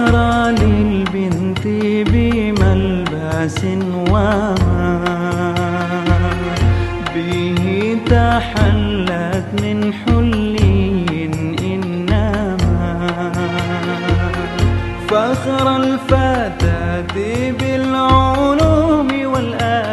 فخرا للبنت بملبس وما به تحلت من حلي إنما. فخر الفتاة بالعلوم والأدب